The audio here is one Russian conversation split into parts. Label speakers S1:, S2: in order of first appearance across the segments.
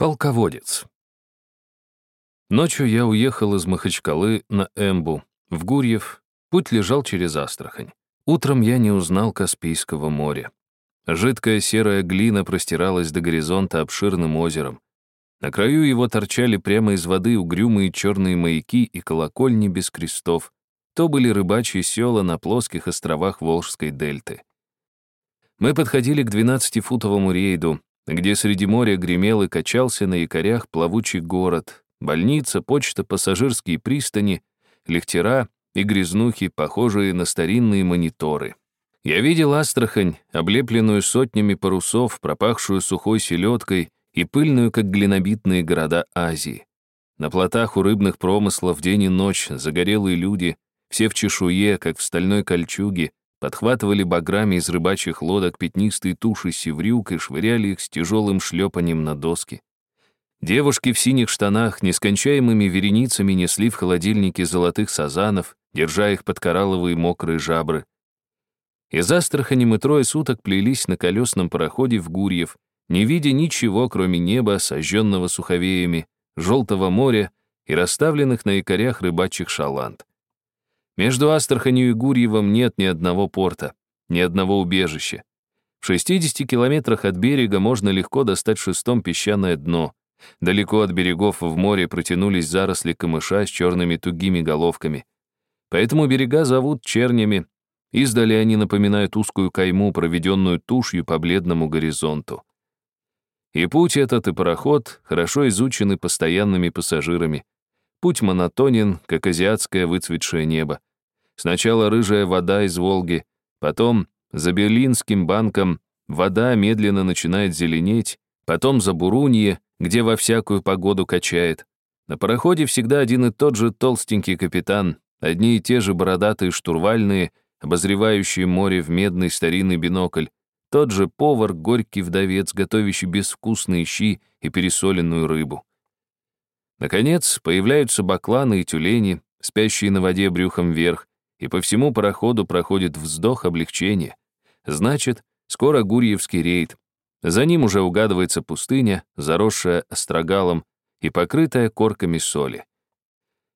S1: Полководец. Ночью я уехал из Махачкалы на Эмбу, в Гурьев. Путь лежал через Астрахань. Утром я не узнал Каспийского моря. Жидкая серая глина простиралась до горизонта обширным озером. На краю его торчали прямо из воды угрюмые черные маяки и колокольни без крестов. То были рыбачьи села на плоских островах Волжской дельты. Мы подходили к 12-футовому рейду, где среди моря гремел и качался на якорях плавучий город, больница, почта, пассажирские пристани, лихтера и грязнухи, похожие на старинные мониторы. Я видел Астрахань, облепленную сотнями парусов, пропахшую сухой селедкой и пыльную, как глинобитные города Азии. На плотах у рыбных промыслов день и ночь загорелые люди, все в чешуе, как в стальной кольчуге, подхватывали баграми из рыбачьих лодок пятнистые туши севрюк и швыряли их с тяжелым шлепанием на доски. Девушки в синих штанах нескончаемыми вереницами несли в холодильнике золотых сазанов, держа их под коралловые мокрые жабры. Из Астрахани мы трое суток плелись на колесном пароходе в Гурьев, не видя ничего, кроме неба, сожженного суховеями, желтого моря и расставленных на якорях рыбачьих шаланд. Между Астраханью и Гурьевом нет ни одного порта, ни одного убежища. В 60 километрах от берега можно легко достать шестом песчаное дно. Далеко от берегов в море протянулись заросли камыша с черными тугими головками. Поэтому берега зовут чернями. Издали они напоминают узкую кайму, проведенную тушью по бледному горизонту. И путь этот, и пароход хорошо изучены постоянными пассажирами. Путь монотонен, как азиатское выцветшее небо. Сначала рыжая вода из Волги, потом за Берлинским банком вода медленно начинает зеленеть, потом за Бурунье, где во всякую погоду качает. На пароходе всегда один и тот же толстенький капитан, одни и те же бородатые штурвальные, обозревающие море в медный старинный бинокль, тот же повар, горький вдовец, готовящий безвкусные щи и пересоленную рыбу. Наконец, появляются бакланы и тюлени, спящие на воде брюхом вверх, и по всему пароходу проходит вздох облегчения. Значит, скоро Гурьевский рейд. За ним уже угадывается пустыня, заросшая острогалом и покрытая корками соли.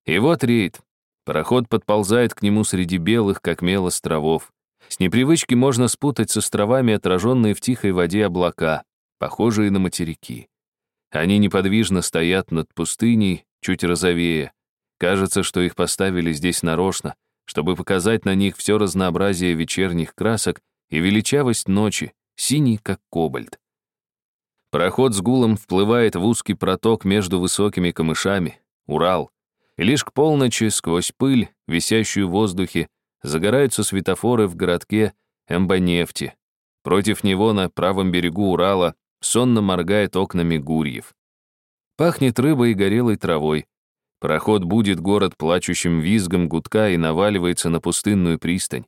S1: И вот рейд. Пароход подползает к нему среди белых, как мел островов. С непривычки можно спутать с островами отраженные в тихой воде облака, похожие на материки. Они неподвижно стоят над пустыней, чуть розовее. Кажется, что их поставили здесь нарочно, чтобы показать на них все разнообразие вечерних красок и величавость ночи, синий, как кобальт. Пароход с гулом вплывает в узкий проток между высокими камышами, Урал, и лишь к полночи сквозь пыль, висящую в воздухе, загораются светофоры в городке Эмбанефти. Против него на правом берегу Урала сонно моргает окнами Гурьев. Пахнет рыбой и горелой травой, Пароход будет город плачущим визгом гудка и наваливается на пустынную пристань.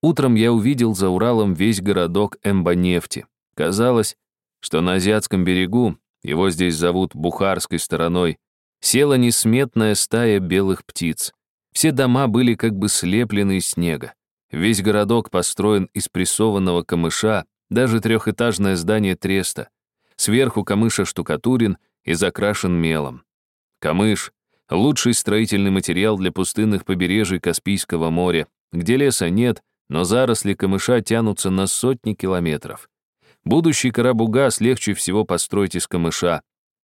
S1: Утром я увидел за Уралом весь городок Эмбанефти. Казалось, что на азиатском берегу, его здесь зовут Бухарской стороной, села несметная стая белых птиц. Все дома были как бы слеплены из снега. Весь городок построен из прессованного камыша, даже трехэтажное здание треста. Сверху камыша штукатурен и закрашен мелом. Камыш Лучший строительный материал для пустынных побережий Каспийского моря, где леса нет, но заросли камыша тянутся на сотни километров. Будущий Карабугас легче всего построить из камыша.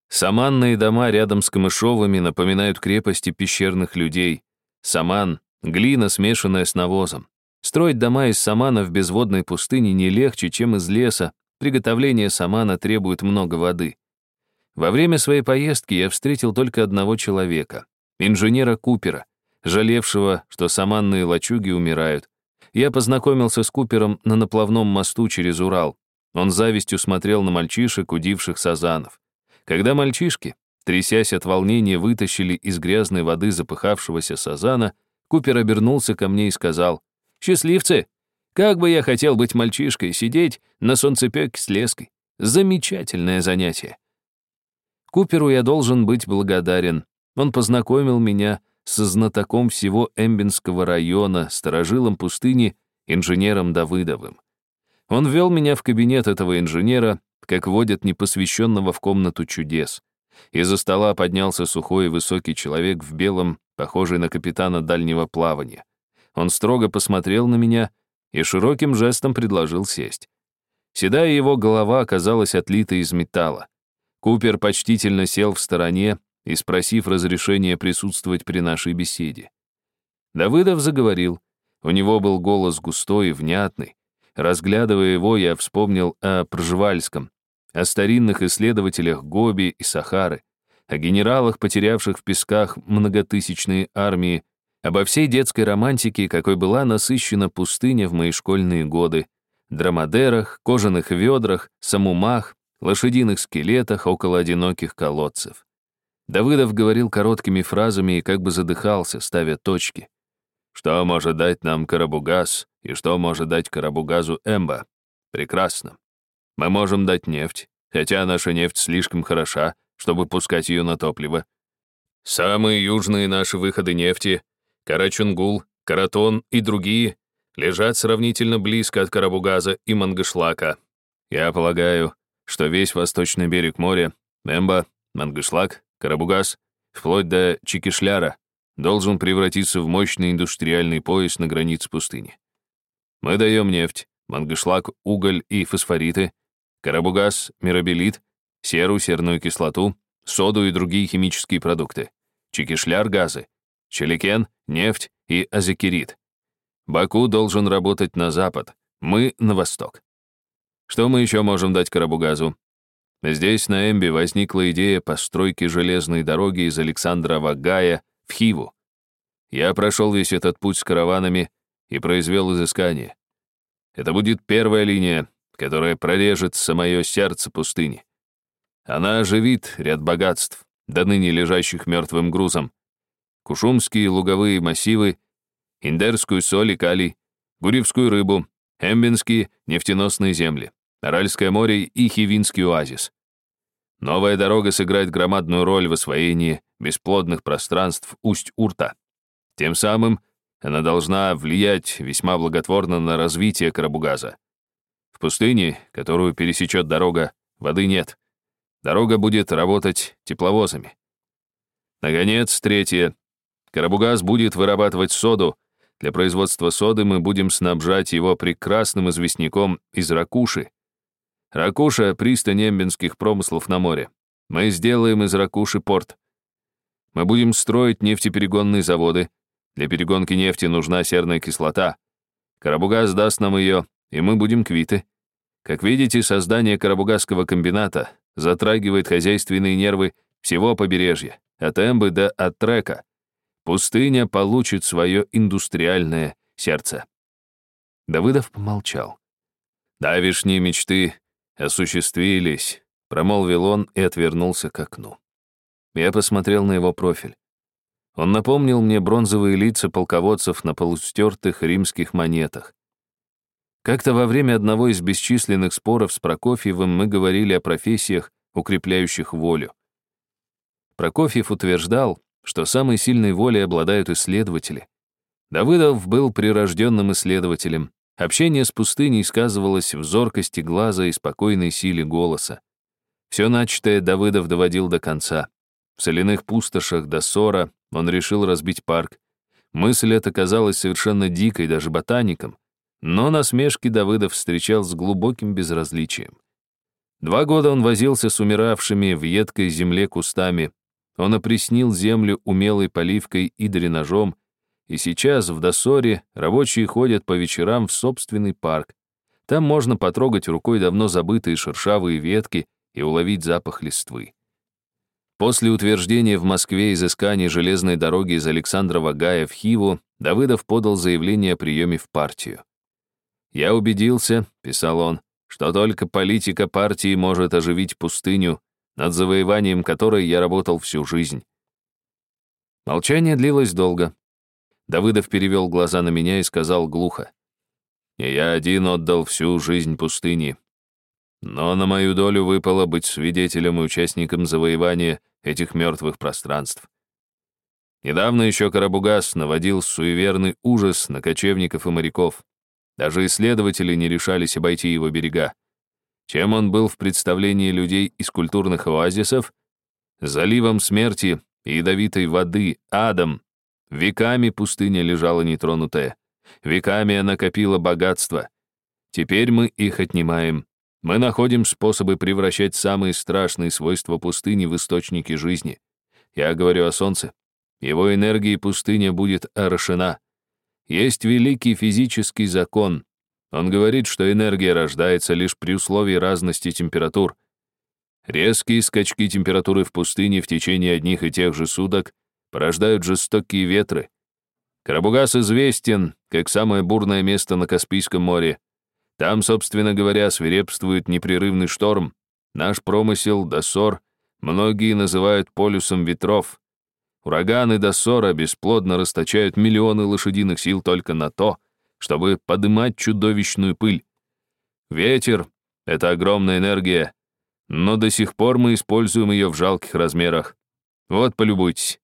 S1: Саманные дома рядом с камышовыми напоминают крепости пещерных людей. Саман — глина, смешанная с навозом. Строить дома из самана в безводной пустыне не легче, чем из леса. Приготовление самана требует много воды. Во время своей поездки я встретил только одного человека, инженера Купера, жалевшего, что саманные лачуги умирают. Я познакомился с Купером на наплавном мосту через Урал. Он завистью смотрел на мальчишек, удивших сазанов. Когда мальчишки, трясясь от волнения, вытащили из грязной воды запыхавшегося сазана, Купер обернулся ко мне и сказал, «Счастливцы! Как бы я хотел быть мальчишкой, сидеть на солнцепёке с леской. Замечательное занятие. Куперу я должен быть благодарен. Он познакомил меня со знатоком всего Эмбинского района, сторожилом пустыни, инженером Давыдовым. Он ввел меня в кабинет этого инженера, как водят непосвященного в комнату чудес. Из-за стола поднялся сухой и высокий человек в белом, похожий на капитана дальнего плавания. Он строго посмотрел на меня и широким жестом предложил сесть. Седая его голова оказалась отлита из металла. Купер почтительно сел в стороне и спросив разрешения присутствовать при нашей беседе. Давыдов заговорил. У него был голос густой и внятный. Разглядывая его, я вспомнил о Пржевальском, о старинных исследователях Гоби и Сахары, о генералах, потерявших в песках многотысячные армии, обо всей детской романтике, какой была насыщена пустыня в мои школьные годы, драмадерах, кожаных ведрах, самумах, лошадиных скелетах около одиноких колодцев. Давыдов говорил короткими фразами и как бы задыхался, ставя точки. Что может дать нам Карабугаз и что может дать Карабугазу Эмба? Прекрасно. Мы можем дать нефть, хотя наша нефть слишком хороша, чтобы пускать ее на топливо. Самые южные наши выходы нефти — Карачунгул, Каратон и другие — лежат сравнительно близко от Карабугаза и Мангышлака. Я полагаю, что весь восточный берег моря, Эмба, Мангышлак, Карабугаз, вплоть до Чикишляра, должен превратиться в мощный индустриальный пояс на границе пустыни. Мы даем нефть, мангышлак, уголь и фосфориты, карабугаз, мирабелит, серу, серную кислоту, соду и другие химические продукты, чикишляр газы, челикен, нефть и азекерит. Баку должен работать на запад, мы — на восток. Что мы еще можем дать Карабугазу? Здесь, на Эмбе, возникла идея постройки железной дороги из Александра Вагая в Хиву. Я прошел весь этот путь с караванами и произвел изыскание. Это будет первая линия, которая прорежет самое сердце пустыни. Она оживит ряд богатств, до ныне лежащих мертвым грузом. Кушумские луговые массивы, Индерскую соль и калий, Гурьевскую рыбу, Эмбинские нефтеносные земли, Аральское море и Хивинский оазис. Новая дорога сыграет громадную роль в освоении бесплодных пространств Усть-Урта. Тем самым она должна влиять весьма благотворно на развитие Карабугаза. В пустыне, которую пересечет дорога, воды нет. Дорога будет работать тепловозами. Наконец, третье. Карабугаз будет вырабатывать соду. Для производства соды мы будем снабжать его прекрасным известняком из ракуши. Ракуша — пристань эмбинских промыслов на море. Мы сделаем из ракуши порт. Мы будем строить нефтеперегонные заводы. Для перегонки нефти нужна серная кислота. Карабугаз даст нам ее, и мы будем квиты. Как видите, создание Карабугазского комбината затрагивает хозяйственные нервы всего побережья, от Эмбы до Аттрека. Пустыня получит свое индустриальное сердце. Давыдов помолчал. Давишние мечты осуществились, промолвил он и отвернулся к окну. Я посмотрел на его профиль. Он напомнил мне бронзовые лица полководцев на полустертых римских монетах. Как-то во время одного из бесчисленных споров с Прокофьевым мы говорили о профессиях, укрепляющих волю. Прокофьев утверждал, что самой сильной волей обладают исследователи. Давыдов был прирожденным исследователем. Общение с пустыней сказывалось в зоркости глаза и спокойной силе голоса. Все начатое Давыдов доводил до конца. В соляных пустошах до ссора он решил разбить парк. Мысль эта казалась совершенно дикой даже ботаникам, но насмешки Давыдов встречал с глубоким безразличием. Два года он возился с умиравшими в едкой земле кустами, он опреснил землю умелой поливкой и дренажом, и сейчас в Досоре рабочие ходят по вечерам в собственный парк. Там можно потрогать рукой давно забытые шершавые ветки и уловить запах листвы. После утверждения в Москве изысканий железной дороги из Александрова Гая в Хиву, Давыдов подал заявление о приеме в партию. «Я убедился», — писал он, «что только политика партии может оживить пустыню, над завоеванием которой я работал всю жизнь». Молчание длилось долго. Давыдов перевел глаза на меня и сказал глухо, «Не я один отдал всю жизнь пустыне, но на мою долю выпало быть свидетелем и участником завоевания этих мертвых пространств. Недавно еще Карабугас наводил суеверный ужас на кочевников и моряков. Даже исследователи не решались обойти его берега. Чем он был в представлении людей из культурных оазисов? заливом смерти и ядовитой воды, адом. Веками пустыня лежала нетронутая. Веками она копила богатство. Теперь мы их отнимаем. Мы находим способы превращать самые страшные свойства пустыни в источники жизни. Я говорю о солнце. Его энергией пустыня будет орошена. Есть великий физический закон. Он говорит, что энергия рождается лишь при условии разности температур. Резкие скачки температуры в пустыне в течение одних и тех же суток порождают жестокие ветры. Карабугас известен как самое бурное место на Каспийском море. Там, собственно говоря, свирепствует непрерывный шторм. Наш промысел, досор, многие называют полюсом ветров. Ураганы Доссора бесплодно расточают миллионы лошадиных сил только на то, чтобы подымать чудовищную пыль. Ветер — это огромная энергия, но до сих пор мы используем ее в жалких размерах. Вот, полюбуйтесь.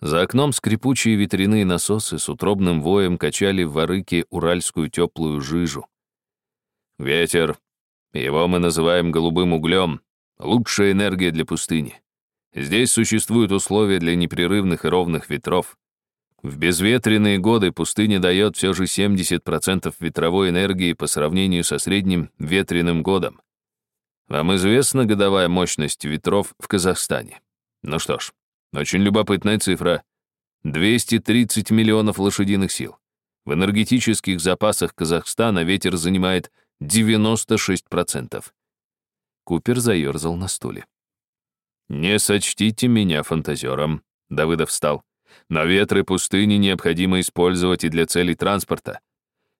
S1: За окном скрипучие ветряные насосы с утробным воем качали в ворыке уральскую теплую жижу. Ветер. Его мы называем голубым углем. Лучшая энергия для пустыни. Здесь существуют условия для непрерывных и ровных ветров. В безветренные годы пустыня дает все же 70% ветровой энергии по сравнению со средним ветреным годом. Вам известна годовая мощность ветров в Казахстане? Ну что ж, очень любопытная цифра. 230 миллионов лошадиных сил. В энергетических запасах Казахстана ветер занимает 96%. Купер заерзал на стуле. «Не сочтите меня фантазером», — Давыдов встал. «Но ветры пустыни необходимо использовать и для целей транспорта.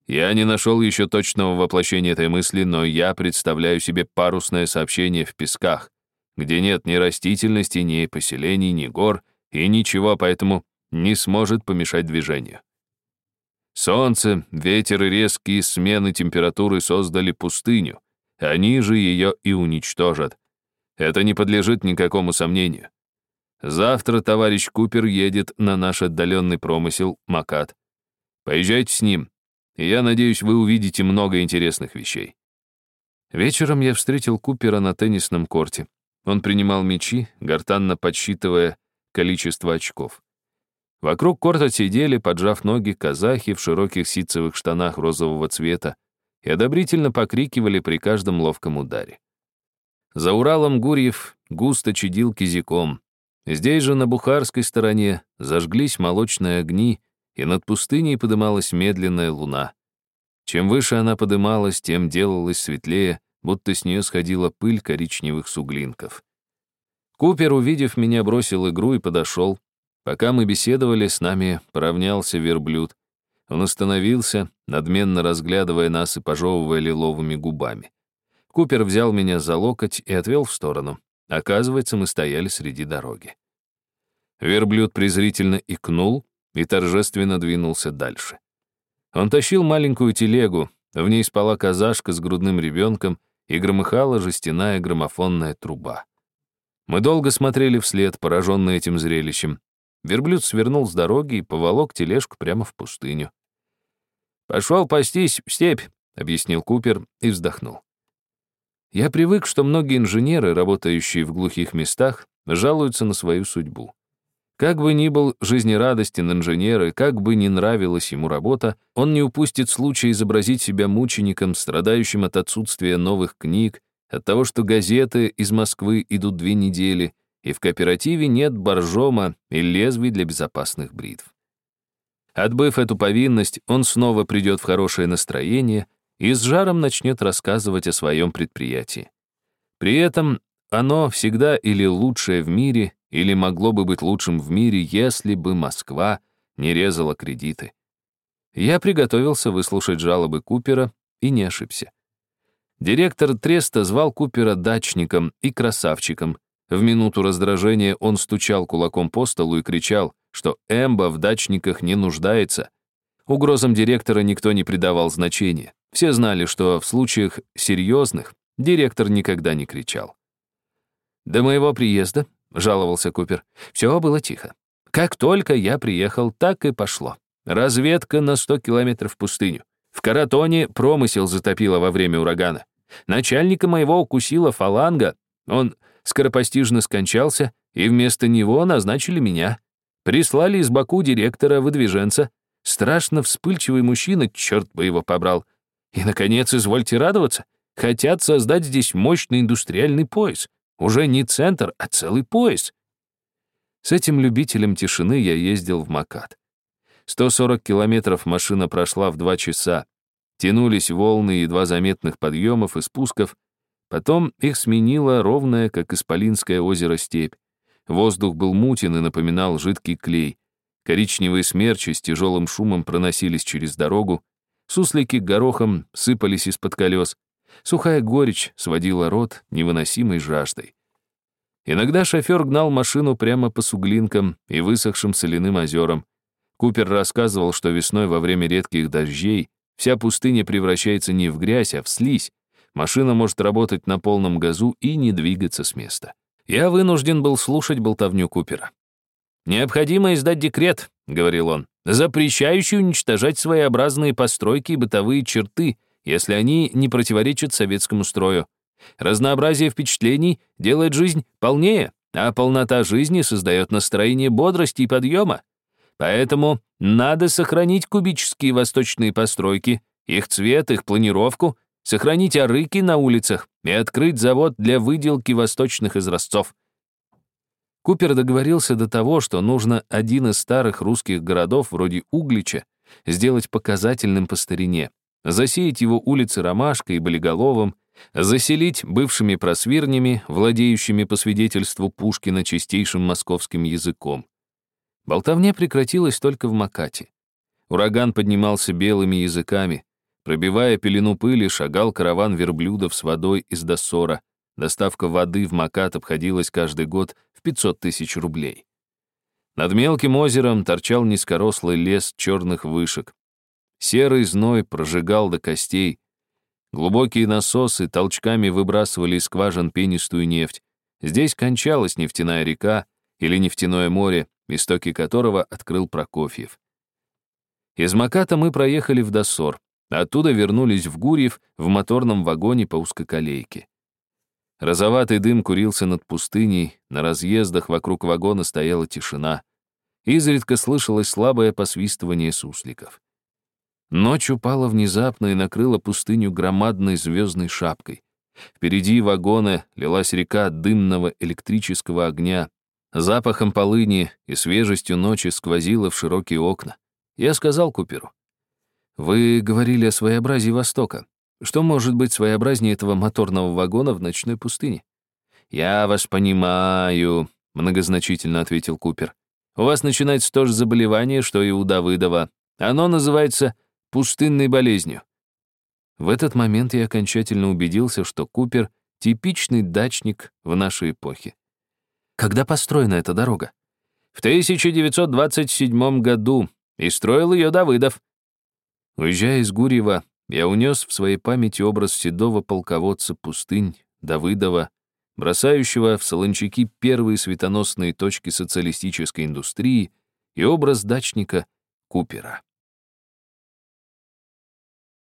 S1: Я не нашел еще точного воплощения этой мысли, но я представляю себе парусное сообщение в песках, где нет ни растительности, ни поселений, ни гор, и ничего поэтому не сможет помешать движению. Солнце, ветер и резкие смены температуры создали пустыню. Они же ее и уничтожат. Это не подлежит никакому сомнению. Завтра товарищ Купер едет на наш отдаленный промысел Макат. Поезжайте с ним, и я надеюсь, вы увидите много интересных вещей. Вечером я встретил Купера на теннисном корте. Он принимал мячи, гортанно подсчитывая количество очков. Вокруг корта сидели, поджав ноги, казахи в широких ситцевых штанах розового цвета и одобрительно покрикивали при каждом ловком ударе. За Уралом Гурьев густо чадил кизиком. Здесь же, на бухарской стороне, зажглись молочные огни, и над пустыней подымалась медленная луна. Чем выше она подымалась, тем делалось светлее, будто с нее сходила пыль коричневых суглинков. Купер, увидев меня, бросил игру и подошел, Пока мы беседовали, с нами поравнялся верблюд. Он остановился, надменно разглядывая нас и пожевывая лиловыми губами. Купер взял меня за локоть и отвел в сторону. Оказывается, мы стояли среди дороги. Верблюд презрительно икнул и торжественно двинулся дальше. Он тащил маленькую телегу, в ней спала казашка с грудным ребенком и громыхала жестяная граммофонная труба. Мы долго смотрели вслед, пораженные этим зрелищем, Верблюд свернул с дороги и поволок тележку прямо в пустыню. «Пошел пастись в степь», — объяснил Купер и вздохнул. Я привык, что многие инженеры, работающие в глухих местах, жалуются на свою судьбу. Как бы ни был жизнерадостен инженер и как бы ни нравилась ему работа, он не упустит случая изобразить себя мучеником, страдающим от отсутствия новых книг, от того, что газеты из Москвы идут две недели, и в кооперативе нет боржома и лезвий для безопасных бритв. Отбыв эту повинность, он снова придет в хорошее настроение и с жаром начнет рассказывать о своем предприятии. При этом оно всегда или лучшее в мире, или могло бы быть лучшим в мире, если бы Москва не резала кредиты. Я приготовился выслушать жалобы Купера и не ошибся. Директор Треста звал Купера дачником и красавчиком, в минуту раздражения он стучал кулаком по столу и кричал, что Эмба в дачниках не нуждается. Угрозам директора никто не придавал значения. Все знали, что в случаях серьезных директор никогда не кричал. «До моего приезда», — жаловался Купер, — «все было тихо. Как только я приехал, так и пошло. Разведка на 100 километров в пустыню. В Каратоне промысел затопило во время урагана. Начальника моего укусила фаланга. Он скоропостижно скончался, и вместо него назначили меня. Прислали из Баку директора-выдвиженца. Страшно вспыльчивый мужчина, черт бы его побрал. И, наконец, извольте радоваться. Хотят создать здесь мощный индустриальный пояс. Уже не центр, а целый пояс. С этим любителем тишины я ездил в Макат. 140 километров машина прошла в два часа. Тянулись волны едва заметных подъемов и спусков. Потом их сменила ровная, как Исполинское озеро, степь. Воздух был мутен и напоминал жидкий клей. Коричневые смерчи с тяжелым шумом проносились через дорогу. Суслики горохом сыпались из-под колес. Сухая горечь сводила рот невыносимой жаждой. Иногда шофер гнал машину прямо по суглинкам и высохшим соляным озерам. Купер рассказывал, что весной во время редких дождей вся пустыня превращается не в грязь, а в слизь. Машина может работать на полном газу и не двигаться с места. Я вынужден был слушать болтовню Купера. «Необходимо издать декрет», — говорил он, запрещающий уничтожать своеобразные постройки и бытовые черты, если они не противоречат советскому строю. Разнообразие впечатлений делает жизнь полнее, а полнота жизни создает настроение бодрости и подъема. Поэтому надо сохранить кубические восточные постройки, их цвет, их планировку, сохранить арыки на улицах и открыть завод для выделки восточных изразцов. Купер договорился до того, что нужно один из старых русских городов, вроде Углича, сделать показательным по старине, засеять его улицы ромашкой и болиголовым, заселить бывшими просвирнями, владеющими по свидетельству Пушкина чистейшим московским языком. Болтовня прекратилась только в Макате. Ураган поднимался белыми языками, Пробивая пелену пыли, шагал караван верблюдов с водой из Досора. Доставка воды в Макат обходилась каждый год в 500 тысяч рублей. Над мелким озером торчал низкорослый лес черных вышек. Серый зной прожигал до костей. Глубокие насосы толчками выбрасывали из скважин пенистую нефть. Здесь кончалась нефтяная река или нефтяное море, истоки которого открыл Прокофьев. Из Маката мы проехали в Досор. Оттуда вернулись в Гурьев в моторном вагоне по узкоколейке. Розоватый дым курился над пустыней, на разъездах вокруг вагона стояла тишина. Изредка слышалось слабое посвистывание сусликов. Ночь упала внезапно и накрыла пустыню громадной звездной шапкой. Впереди вагона лилась река дымного электрического огня. Запахом полыни и свежестью ночи сквозила в широкие окна. Я сказал Куперу, вы говорили о своеобразии Востока. Что может быть своеобразнее этого моторного вагона в ночной пустыне? Я вас понимаю, многозначительно ответил Купер. У вас начинается то же заболевание, что и у Давыдова. Оно называется пустынной болезнью. В этот момент я окончательно убедился, что Купер — типичный дачник в нашей эпохе. Когда построена эта дорога? В 1927 году, и строил ее Давыдов. Уезжая из Гурьева, я унес в своей памяти образ седого полководца пустынь Давыдова, бросающего в Солончаки первые светоносные точки социалистической индустрии, и образ дачника Купера.